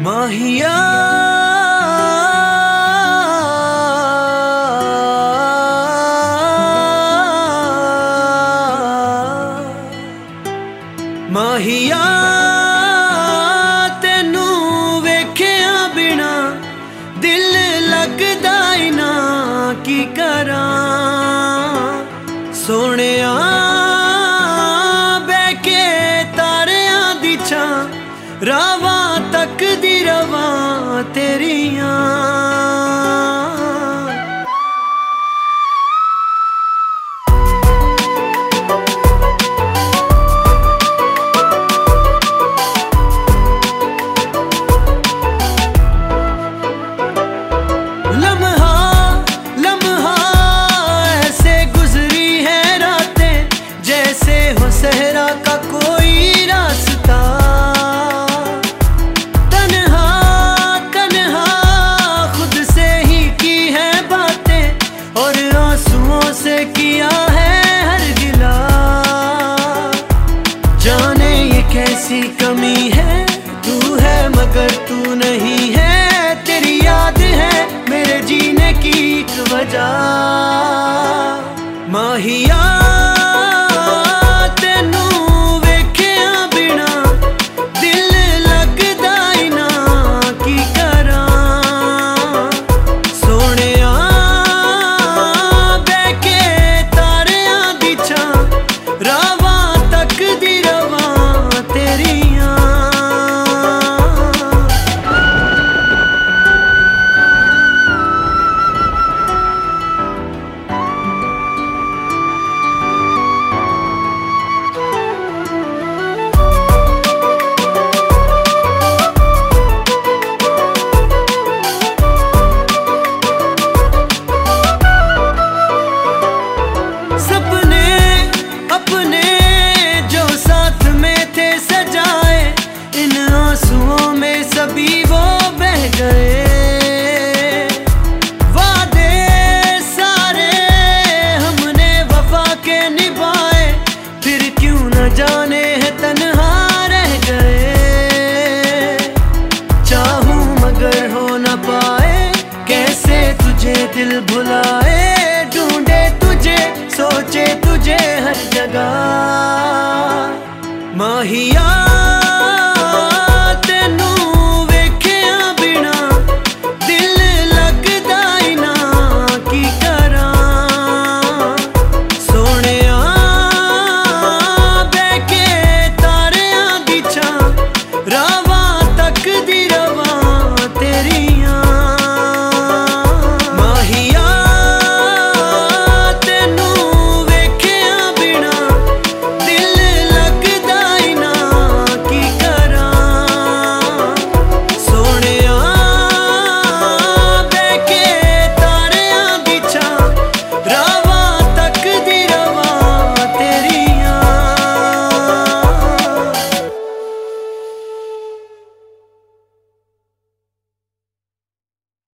ਮਾਹੀਆ। ਮਾਹੀਆ, ਤੈਨੂੰ ਵੇਖਿਆ ਬਿਨਾ ਦਿਲ ਲੱਗਦਾ ਕੀ ਕਰਾਂ? ਸੋਹਣਿਆ, ਬਹਿ ਤਾਰਿਆਂ ਦੀ ਛਾਂ, ਰਾਵਾ रवा तेरी आंसुओं से किया है हर गिला। जाने ये कैसी कमी है? तू है मगर तू नहीं है। तेरी याद है मेरे जीने की वजह। माहिया जाने है तनहा रह गए। चाहूँ मगर हो न पाए, कैसे तुझे दिल भुलाए? ढूंढे तुझे, सोचे तुझे हर जगह। माहिया